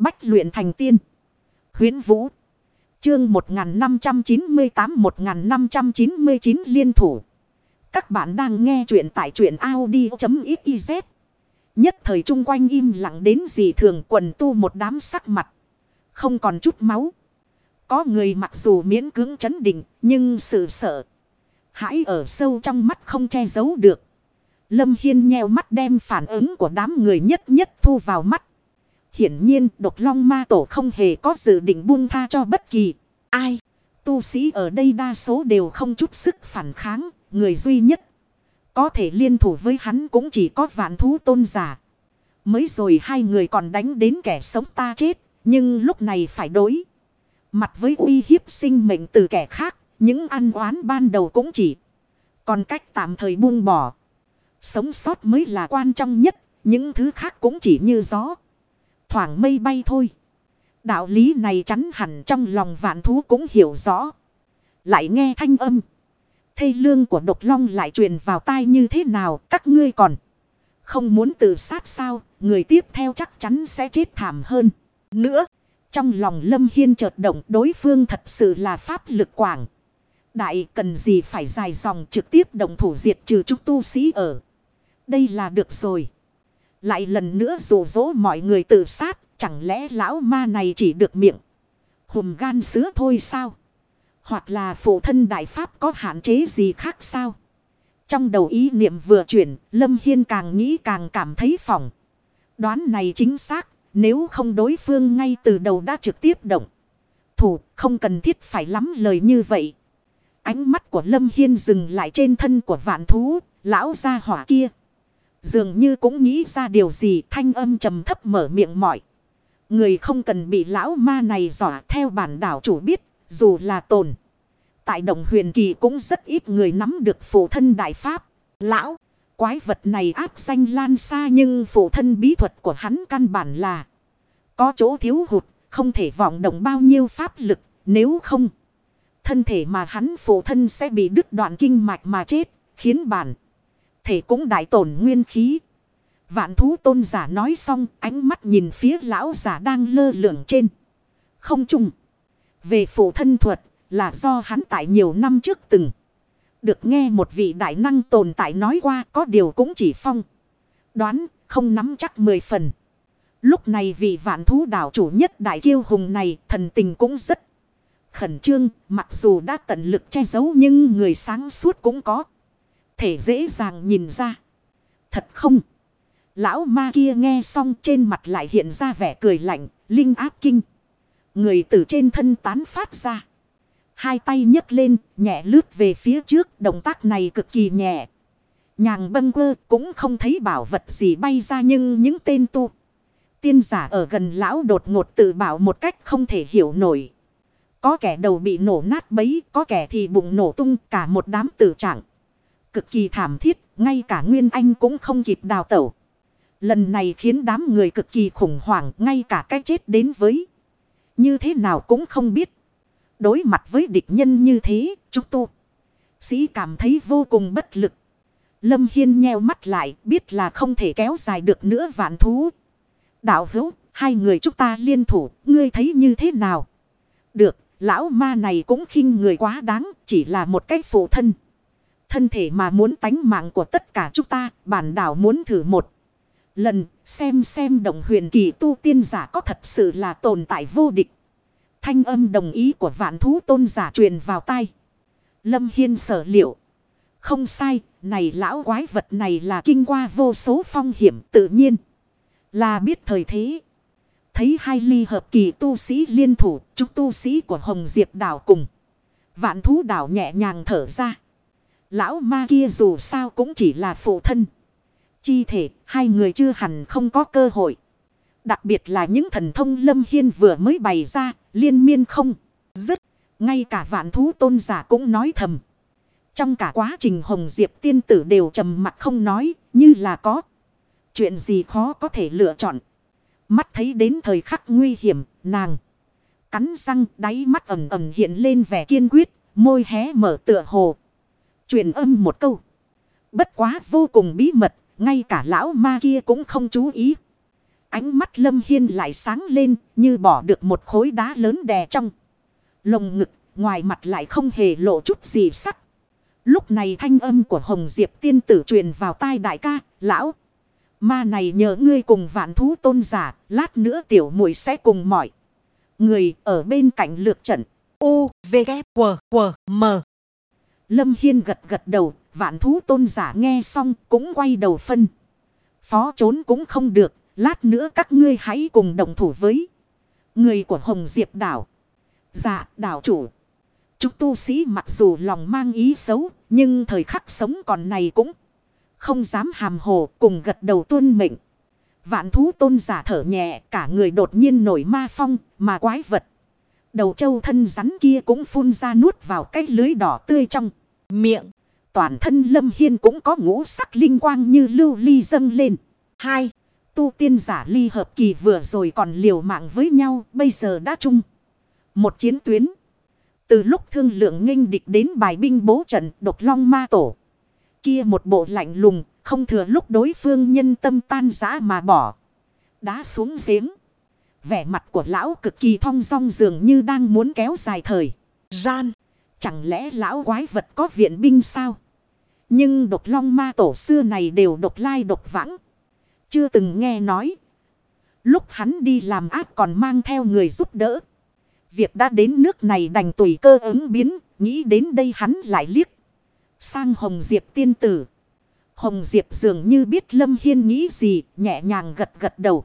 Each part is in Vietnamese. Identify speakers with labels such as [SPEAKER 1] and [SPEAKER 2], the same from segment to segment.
[SPEAKER 1] Bách luyện thành tiên. Huyến Vũ. Chương 1598-1599 liên thủ. Các bạn đang nghe truyện tại truyện Audi.xyz. Nhất thời chung quanh im lặng đến dị thường quần tu một đám sắc mặt. Không còn chút máu. Có người mặc dù miễn cưỡng chấn định, nhưng sự sợ. Hãy ở sâu trong mắt không che giấu được. Lâm Hiên nheo mắt đem phản ứng của đám người nhất nhất thu vào mắt. Hiển nhiên, độc long ma tổ không hề có dự định buông tha cho bất kỳ ai. Tu sĩ ở đây đa số đều không chút sức phản kháng. Người duy nhất có thể liên thủ với hắn cũng chỉ có vạn thú tôn giả. Mới rồi hai người còn đánh đến kẻ sống ta chết. Nhưng lúc này phải đối. Mặt với uy hiếp sinh mệnh từ kẻ khác. Những ăn oán ban đầu cũng chỉ. Còn cách tạm thời buông bỏ. Sống sót mới là quan trọng nhất. Những thứ khác cũng chỉ như gió. Thoảng mây bay thôi. Đạo lý này chắn hẳn trong lòng vạn thú cũng hiểu rõ. Lại nghe thanh âm. Thê lương của độc long lại truyền vào tai như thế nào, các ngươi còn. Không muốn tự sát sao. Người tiếp theo chắc chắn sẽ chết thảm hơn. Nữa. Trong lòng lâm hiên chợt động, đối phương thật sự là pháp lực quảng. Đại cần gì phải dài dòng trực tiếp động thủ diệt trừ chúng tu sĩ ở. Đây là được rồi. Lại lần nữa rủ dỗ mọi người tự sát. Chẳng lẽ lão ma này chỉ được miệng. Hùm gan sứa thôi sao? Hoặc là phụ thân đại pháp có hạn chế gì khác sao? Trong đầu ý niệm vừa chuyển. Lâm Hiên càng nghĩ càng cảm thấy phỏng. Đoán này chính xác. Nếu không đối phương ngay từ đầu đã trực tiếp động. Thủ không cần thiết phải lắm lời như vậy. Ánh mắt của Lâm Hiên dừng lại trên thân của vạn thú. Lão gia hỏa kia. Dường như cũng nghĩ ra điều gì thanh âm trầm thấp mở miệng mọi. Người không cần bị lão ma này dọa theo bản đảo chủ biết, dù là tồn. Tại đồng huyền kỳ cũng rất ít người nắm được phụ thân đại pháp. Lão, quái vật này áp danh lan xa nhưng phụ thân bí thuật của hắn căn bản là có chỗ thiếu hụt, không thể vọng động bao nhiêu pháp lực, nếu không. Thân thể mà hắn phụ thân sẽ bị đứt đoạn kinh mạch mà chết, khiến bản thể cũng đại tổn nguyên khí. Vạn thú tôn giả nói xong, ánh mắt nhìn phía lão giả đang lơ lửng trên. Không trùng. Về phụ thân thuật là do hắn tại nhiều năm trước từng. Được nghe một vị đại năng tồn tại nói qua, có điều cũng chỉ phong. Đoán không nắm chắc mười phần. Lúc này vị vạn thú đảo chủ nhất đại kiêu hùng này thần tình cũng rất khẩn trương. Mặc dù đã tận lực che giấu nhưng người sáng suốt cũng có thể dễ dàng nhìn ra. Thật không? Lão ma kia nghe xong trên mặt lại hiện ra vẻ cười lạnh, linh áp kinh. Người từ trên thân tán phát ra. Hai tay nhấc lên, nhẹ lướt về phía trước, động tác này cực kỳ nhẹ. Nhàng bâng quơ cũng không thấy bảo vật gì bay ra nhưng những tên tu. Tiên giả ở gần lão đột ngột tự bảo một cách không thể hiểu nổi. Có kẻ đầu bị nổ nát bấy, có kẻ thì bụng nổ tung cả một đám tử trạng cực kỳ thảm thiết, ngay cả Nguyên Anh cũng không kịp đào tẩu. Lần này khiến đám người cực kỳ khủng hoảng, ngay cả cái chết đến với. Như thế nào cũng không biết. Đối mặt với địch nhân như thế, chúng tu. Sĩ cảm thấy vô cùng bất lực. Lâm Hiên nheo mắt lại, biết là không thể kéo dài được nữa vạn thú. Đạo hữu, hai người chúng ta liên thủ, ngươi thấy như thế nào? Được, lão ma này cũng khinh người quá đáng, chỉ là một cái phụ thân thân thể mà muốn tánh mạng của tất cả chúng ta, bản đảo muốn thử một lần, xem xem động huyền kỳ tu tiên giả có thật sự là tồn tại vô địch. Thanh âm đồng ý của vạn thú tôn giả truyền vào tai. Lâm Hiên sở liệu. Không sai, này lão quái vật này là kinh qua vô số phong hiểm tự nhiên. Là biết thời thế. Thấy hai ly hợp kỳ tu sĩ liên thủ, chúng tu sĩ của Hồng Diệp đảo cùng. Vạn thú đảo nhẹ nhàng thở ra. Lão ma kia dù sao cũng chỉ là phụ thân. Chi thể, hai người chưa hẳn không có cơ hội. Đặc biệt là những thần thông lâm hiên vừa mới bày ra, liên miên không, dứt. Ngay cả vạn thú tôn giả cũng nói thầm. Trong cả quá trình Hồng Diệp tiên tử đều trầm mặt không nói, như là có. Chuyện gì khó có thể lựa chọn. Mắt thấy đến thời khắc nguy hiểm, nàng. Cắn răng đáy mắt ẩm ẩm hiện lên vẻ kiên quyết, môi hé mở tựa hồ truyền âm một câu. Bất quá vô cùng bí mật, ngay cả lão ma kia cũng không chú ý. Ánh mắt Lâm Hiên lại sáng lên như bỏ được một khối đá lớn đè trong. Lồng ngực ngoài mặt lại không hề lộ chút gì sắc. Lúc này thanh âm của Hồng Diệp tiên tử truyền vào tai đại ca, lão. Ma này nhờ ngươi cùng vạn thú tôn giả, lát nữa tiểu muội sẽ cùng mọi. Người ở bên cạnh lược trận.
[SPEAKER 2] U, V, K, W, W, M.
[SPEAKER 1] Lâm Hiên gật gật đầu, vạn thú tôn giả nghe xong cũng quay đầu phân. Phó trốn cũng không được, lát nữa các ngươi hãy cùng đồng thủ với người của Hồng Diệp đảo. Dạ, đảo chủ. Chúng tu sĩ mặc dù lòng mang ý xấu, nhưng thời khắc sống còn này cũng không dám hàm hồ cùng gật đầu tuân mệnh. Vạn thú tôn giả thở nhẹ, cả người đột nhiên nổi ma phong, mà quái vật. Đầu châu thân rắn kia cũng phun ra nuốt vào cái lưới đỏ tươi trong miệng. Toàn thân lâm hiên cũng có ngũ sắc linh quang như lưu ly dâng lên. Hai, tu tiên giả ly hợp kỳ vừa rồi còn liều mạng với nhau, bây giờ đã chung. Một chiến tuyến. Từ lúc thương lượng nghênh địch đến bài binh bố trận độc long ma tổ. Kia một bộ lạnh lùng, không thừa lúc đối phương nhân tâm tan rã mà bỏ. Đá xuống giếng. Vẻ mặt của lão cực kỳ thong dong dường như đang muốn kéo dài thời. Gian. Chẳng lẽ lão quái vật có viện binh sao? Nhưng độc long ma tổ xưa này đều độc lai độc vãng. Chưa từng nghe nói. Lúc hắn đi làm ác còn mang theo người giúp đỡ. Việc đã đến nước này đành tùy cơ ứng biến. Nghĩ đến đây hắn lại liếc. Sang Hồng Diệp tiên tử. Hồng Diệp dường như biết Lâm Hiên nghĩ gì. Nhẹ nhàng gật gật đầu.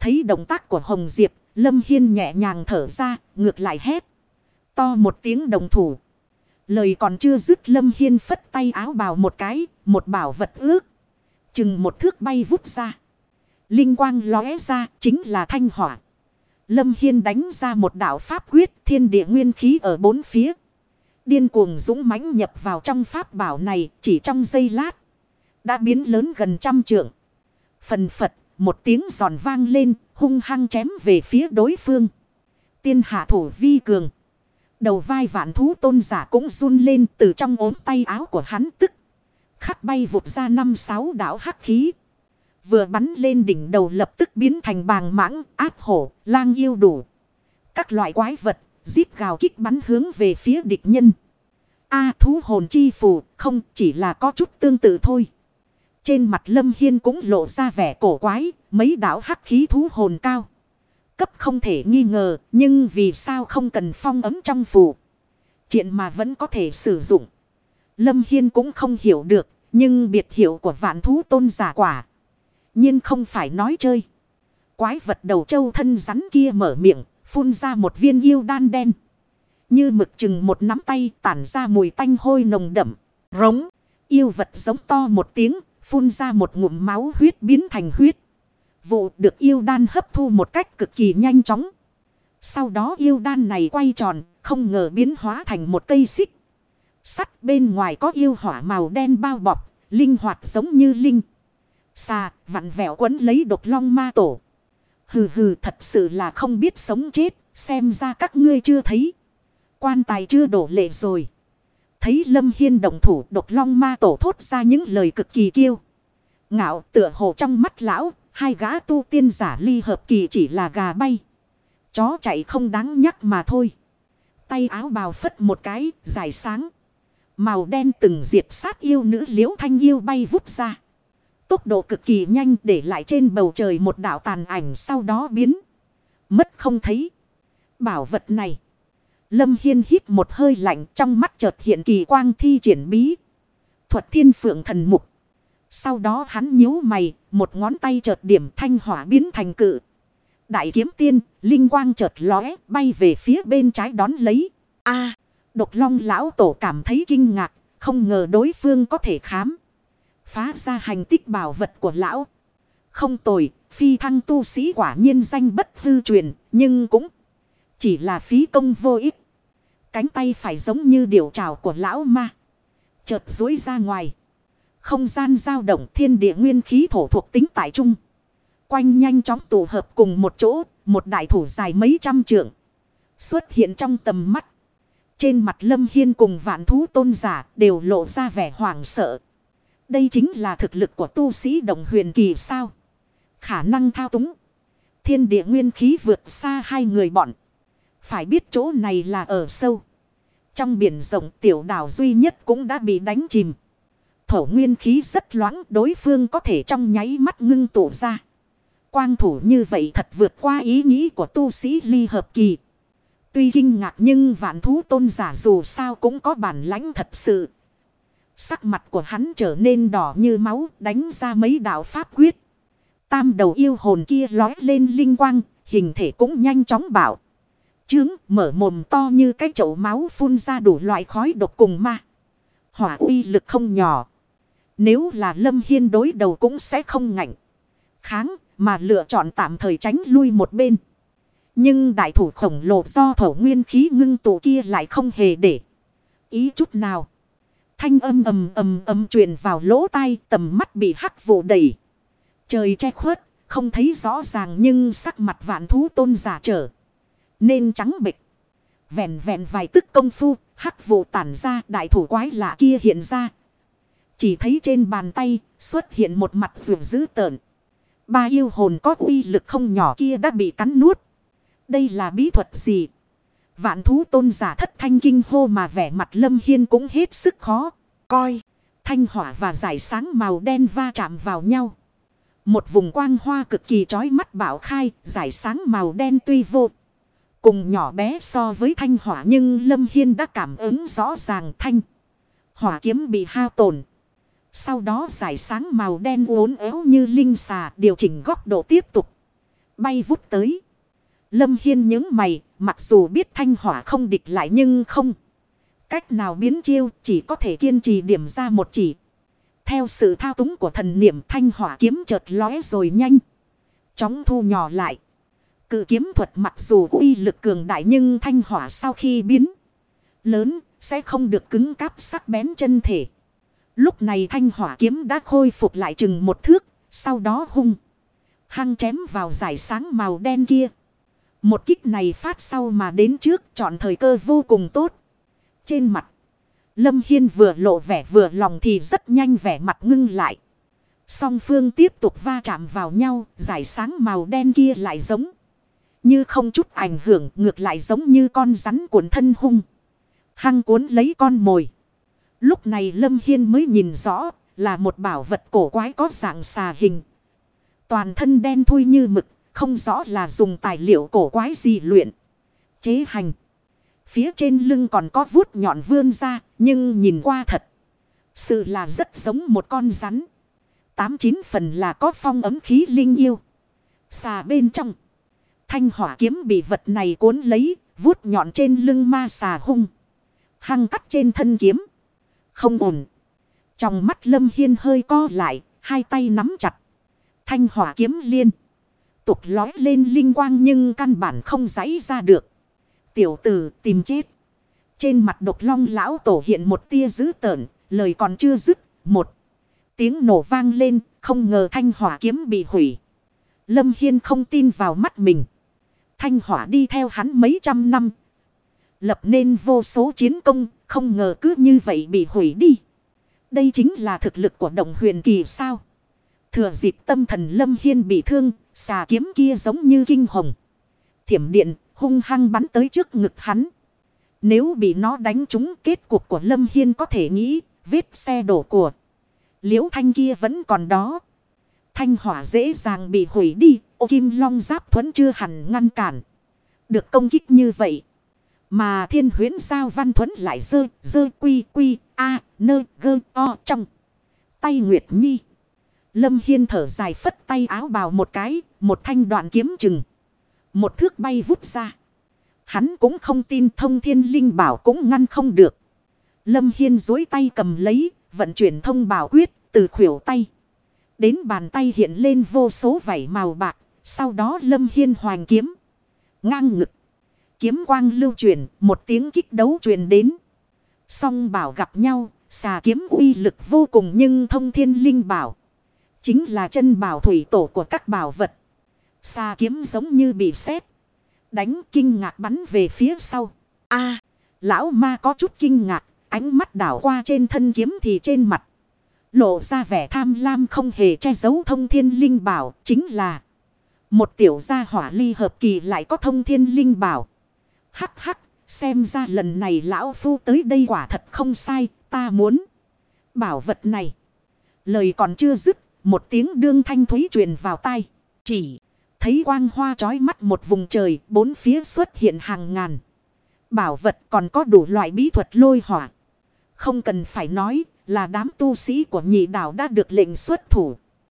[SPEAKER 1] Thấy động tác của Hồng Diệp. Lâm Hiên nhẹ nhàng thở ra. Ngược lại hét. To một tiếng đồng thủ. Lời còn chưa dứt Lâm Hiên phất tay áo bào một cái. Một bảo vật ước. Chừng một thước bay vút ra. Linh quang lóe ra, chính là thanh hỏa. Lâm Hiên đánh ra một đạo pháp quyết, thiên địa nguyên khí ở bốn phía. Điên cuồng dũng mãnh nhập vào trong pháp bảo này, chỉ trong giây lát. Đã biến lớn gần trăm trượng. Phần phật, một tiếng giòn vang lên, hung hăng chém về phía đối phương. Tiên hạ thủ vi cường. Đầu vai vạn thú tôn giả cũng run lên từ trong ốm tay áo của hắn tức. Khắc bay vụt ra năm sáu đảo hắc khí. Vừa bắn lên đỉnh đầu lập tức biến thành bàng mãng, áp hổ, lang yêu đủ. Các loại quái vật, giết gào kích bắn hướng về phía địch nhân. A thú hồn chi phù, không chỉ là có chút tương tự thôi. Trên mặt lâm hiên cũng lộ ra vẻ cổ quái, mấy đảo hắc khí thú hồn cao. Cấp không thể nghi ngờ, nhưng vì sao không cần phong ấm trong phủ Chuyện mà vẫn có thể sử dụng. Lâm Hiên cũng không hiểu được, nhưng biệt hiệu của vạn thú tôn giả quả. nhiên không phải nói chơi. Quái vật đầu châu thân rắn kia mở miệng, phun ra một viên yêu đan đen. Như mực chừng một nắm tay tản ra mùi tanh hôi nồng đậm. Rống, yêu vật giống to một tiếng, phun ra một ngụm máu huyết biến thành huyết. Vụ được yêu đan hấp thu một cách cực kỳ nhanh chóng. Sau đó yêu đan này quay tròn, không ngờ biến hóa thành một cây xích. Sắt bên ngoài có yêu hỏa màu đen bao bọc, linh hoạt giống như linh. Xà, vặn vẹo quấn lấy độc long ma tổ. Hừ hừ thật sự là không biết sống chết, xem ra các ngươi chưa thấy. Quan tài chưa đổ lệ rồi. Thấy Lâm Hiên đồng thủ độc long ma tổ thốt ra những lời cực kỳ kiêu. Ngạo tựa hồ trong mắt lão, hai gã tu tiên giả ly hợp kỳ chỉ là gà bay. Chó chạy không đáng nhắc mà thôi. Tay áo bào phất một cái, dài sáng. Màu đen từng diệt sát yêu nữ liễu thanh yêu bay vút ra. Tốc độ cực kỳ nhanh để lại trên bầu trời một đảo tàn ảnh sau đó biến. Mất không thấy. Bảo vật này. Lâm Hiên hít một hơi lạnh trong mắt chợt hiện kỳ quang thi triển bí. Thuật thiên phượng thần mục. Sau đó hắn nhíu mày, một ngón tay chợt điểm thanh hỏa biến thành cự. Đại kiếm tiên, linh quang chợt lóe, bay về phía bên trái đón lấy. a Độc long lão tổ cảm thấy kinh ngạc, không ngờ đối phương có thể khám. Phá ra hành tích bảo vật của lão. Không tồi, phi thăng tu sĩ quả nhiên danh bất hư truyền, nhưng cũng chỉ là phí công vô ích. Cánh tay phải giống như điều trào của lão ma. Chợt dối ra ngoài. Không gian dao động thiên địa nguyên khí thổ thuộc tính tại trung. Quanh nhanh chóng tụ hợp cùng một chỗ, một đại thủ dài mấy trăm trượng. Xuất hiện trong tầm mắt. Trên mặt Lâm Hiên cùng vạn thú tôn giả đều lộ ra vẻ hoảng sợ. Đây chính là thực lực của tu sĩ đồng huyền kỳ sao. Khả năng thao túng, Thiên địa nguyên khí vượt xa hai người bọn. Phải biết chỗ này là ở sâu. Trong biển rộng tiểu đảo duy nhất cũng đã bị đánh chìm. Thổ nguyên khí rất loãng đối phương có thể trong nháy mắt ngưng tụ ra. Quang thủ như vậy thật vượt qua ý nghĩ của tu sĩ ly hợp kỳ. Tuy kinh ngạc nhưng vạn thú tôn giả dù sao cũng có bản lãnh thật sự. Sắc mặt của hắn trở nên đỏ như máu đánh ra mấy đạo pháp quyết. Tam đầu yêu hồn kia lói lên linh quang, hình thể cũng nhanh chóng bảo. Trướng mở mồm to như cái chậu máu phun ra đủ loại khói độc cùng ma. Hỏa uy lực không nhỏ. Nếu là lâm hiên đối đầu cũng sẽ không ngạnh. Kháng mà lựa chọn tạm thời tránh lui một bên. Nhưng đại thủ khổng lồ do thổ nguyên khí ngưng tụ kia lại không hề để ý chút nào. Thanh âm ầm ầm ầm truyền vào lỗ tai tầm mắt bị hắc vụ đầy. Trời che khuất, không thấy rõ ràng nhưng sắc mặt vạn thú tôn giả trở. Nên trắng bịch. Vẹn vẹn vài tức công phu, hắc vụ tản ra đại thủ quái lạ kia hiện ra. Chỉ thấy trên bàn tay xuất hiện một mặt vượt dữ tợn. Ba yêu hồn có uy lực không nhỏ kia đã bị cắn nuốt. Đây là bí thuật gì? Vạn thú tôn giả thất thanh kinh hô mà vẻ mặt lâm hiên cũng hết sức khó. Coi, thanh hỏa và giải sáng màu đen va chạm vào nhau. Một vùng quang hoa cực kỳ chói mắt bảo khai, giải sáng màu đen tuy vô. Cùng nhỏ bé so với thanh hỏa nhưng Lâm Hiên đã cảm ứng rõ ràng thanh. Hỏa kiếm bị hao tổn. Sau đó giải sáng màu đen uốn éo như linh xà điều chỉnh góc độ tiếp tục. Bay vút tới. Lâm Hiên những mày, mặc dù biết thanh hỏa không địch lại nhưng không. Cách nào biến chiêu chỉ có thể kiên trì điểm ra một chỉ. Theo sự thao túng của thần niệm thanh hỏa kiếm chợt lóe rồi nhanh. Chóng thu nhỏ lại. Cự kiếm thuật mặc dù uy lực cường đại nhưng thanh hỏa sau khi biến lớn sẽ không được cứng cáp sắc bén chân thể. Lúc này thanh hỏa kiếm đã khôi phục lại chừng một thước, sau đó hung. Hăng chém vào giải sáng màu đen kia. Một kích này phát sau mà đến trước chọn thời cơ vô cùng tốt. Trên mặt, Lâm Hiên vừa lộ vẻ vừa lòng thì rất nhanh vẻ mặt ngưng lại. Song phương tiếp tục va chạm vào nhau, giải sáng màu đen kia lại giống. Như không chút ảnh hưởng ngược lại giống như con rắn cuốn thân hung. Hăng cuốn lấy con mồi. Lúc này Lâm Hiên mới nhìn rõ là một bảo vật cổ quái có dạng xà hình. Toàn thân đen thui như mực, không rõ là dùng tài liệu cổ quái gì luyện. Chế hành. Phía trên lưng còn có vuốt nhọn vươn ra, nhưng nhìn qua thật. Sự là rất giống một con rắn. Tám chín phần là có phong ấm khí linh yêu. Xà bên trong. Thanh hỏa kiếm bị vật này cuốn lấy, vuốt nhọn trên lưng ma xà hung. Hăng cắt trên thân kiếm. Không ổn. Trong mắt lâm hiên hơi co lại, hai tay nắm chặt. Thanh hỏa kiếm liên. Tục lói lên linh quang nhưng căn bản không giấy ra được. Tiểu tử tìm chết. Trên mặt độc long lão tổ hiện một tia dữ tợn, lời còn chưa dứt, một tiếng nổ vang lên, không ngờ thanh hỏa kiếm bị hủy. Lâm Hiên không tin vào mắt mình. Thanh hỏa đi theo hắn mấy trăm năm. Lập nên vô số chiến công, không ngờ cứ như vậy bị hủy đi. Đây chính là thực lực của động huyền kỳ sao. Thừa dịp tâm thần Lâm Hiên bị thương, xà kiếm kia giống như kinh hồng. Thiểm điện hung hăng bắn tới trước ngực hắn. Nếu bị nó đánh trúng kết cục của Lâm Hiên có thể nghĩ vết xe đổ của liễu thanh kia vẫn còn đó. Thanh hỏa dễ dàng bị hủy đi, ô kim long giáp thuẫn chưa hẳn ngăn cản. Được công kích như vậy. Mà thiên huyến sao văn thuấn lại dơ, dơ quy quy, a, nơ, gơ, o trong. Tay Nguyệt Nhi. Lâm Hiên thở dài phất tay áo bào một cái, một thanh đoạn kiếm chừng. Một thước bay vút ra. Hắn cũng không tin thông thiên linh bảo cũng ngăn không được. Lâm Hiên dối tay cầm lấy, vận chuyển thông bảo quyết từ khuỷu tay. Đến bàn tay hiện lên vô số vảy màu bạc. Sau đó Lâm Hiên hoàng kiếm. Ngang ngực. Kiếm quang lưu truyền, một tiếng kích đấu truyền đến. Song bảo gặp nhau, xà kiếm uy lực vô cùng nhưng thông thiên linh bảo. Chính là chân bảo thủy tổ của các bảo vật. Xà kiếm giống như bị sét Đánh kinh ngạc bắn về phía sau. a lão ma có chút kinh ngạc. Ánh mắt đảo qua trên thân kiếm thì trên mặt. Lộ ra vẻ tham lam không hề che giấu thông thiên linh bảo. Chính là Một tiểu gia hỏa ly hợp kỳ lại có thông thiên linh bảo. Hắc hắc, xem ra lần này lão phu tới đây quả thật không sai, ta muốn. Bảo vật này. Lời còn chưa dứt, một tiếng đương thanh thúy truyền vào tai. Chỉ thấy quang hoa trói mắt một vùng trời, bốn phía xuất hiện hàng ngàn. Bảo vật còn có đủ loại bí thuật lôi hỏa. Không cần phải nói là đám tu sĩ của nhị đảo đã được lệnh xuất thủ.